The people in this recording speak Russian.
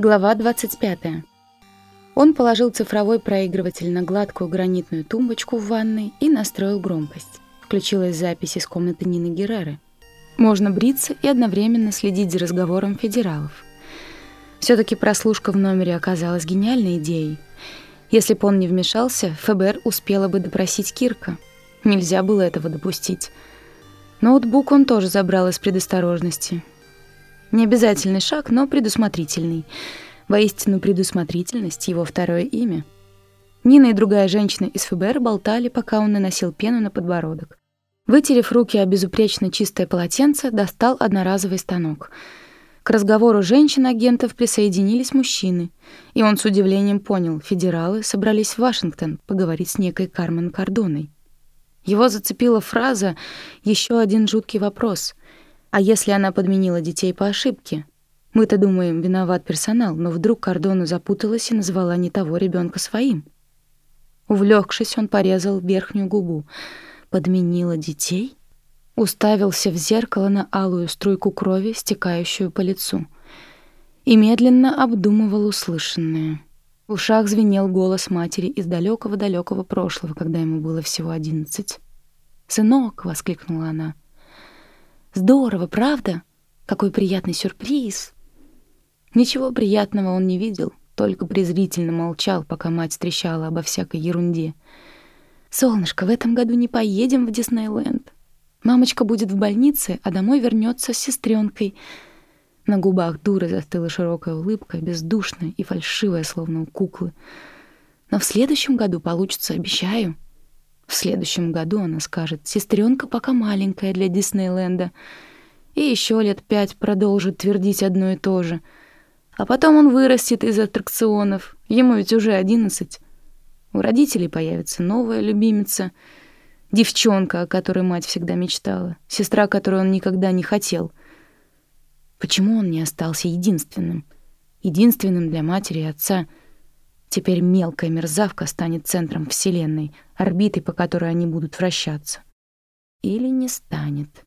Глава 25. Он положил цифровой проигрыватель на гладкую гранитную тумбочку в ванной и настроил громкость. Включилась запись из комнаты Нины Герреры. Можно бриться и одновременно следить за разговором федералов. все таки прослушка в номере оказалась гениальной идеей. Если бы он не вмешался, ФБР успела бы допросить Кирка. Нельзя было этого допустить. Ноутбук он тоже забрал из предосторожности. Необязательный шаг, но предусмотрительный. Воистину, предусмотрительность — его второе имя. Нина и другая женщина из ФБР болтали, пока он наносил пену на подбородок. Вытерев руки о безупречно чистое полотенце, достал одноразовый станок. К разговору женщин-агентов присоединились мужчины, и он с удивлением понял, федералы собрались в Вашингтон поговорить с некой Кармен Кардоной. Его зацепила фраза «Еще один жуткий вопрос. А если она подменила детей по ошибке? Мы-то думаем, виноват персонал, но вдруг Кордону запуталась и назвала не того ребенка своим. Увлекшись, он порезал верхнюю губу. Подменила детей? Уставился в зеркало на алую струйку крови, стекающую по лицу. И медленно обдумывал услышанное. В ушах звенел голос матери из далекого-далекого прошлого, когда ему было всего одиннадцать. «Сынок!» — воскликнула она. Здорово, правда? Какой приятный сюрприз. Ничего приятного он не видел, только презрительно молчал, пока мать трещала обо всякой ерунде. «Солнышко, в этом году не поедем в Диснейленд. Мамочка будет в больнице, а домой вернется с сестренкой. На губах дуры застыла широкая улыбка, бездушная и фальшивая, словно у куклы. «Но в следующем году получится, обещаю». В следующем году она скажет, сестренка пока маленькая для Диснейленда. И еще лет пять продолжит твердить одно и то же. А потом он вырастет из аттракционов. Ему ведь уже одиннадцать. У родителей появится новая любимица. Девчонка, о которой мать всегда мечтала. Сестра, которую он никогда не хотел. Почему он не остался единственным? Единственным для матери и отца — Теперь мелкая мерзавка станет центром Вселенной, орбитой, по которой они будут вращаться. Или не станет.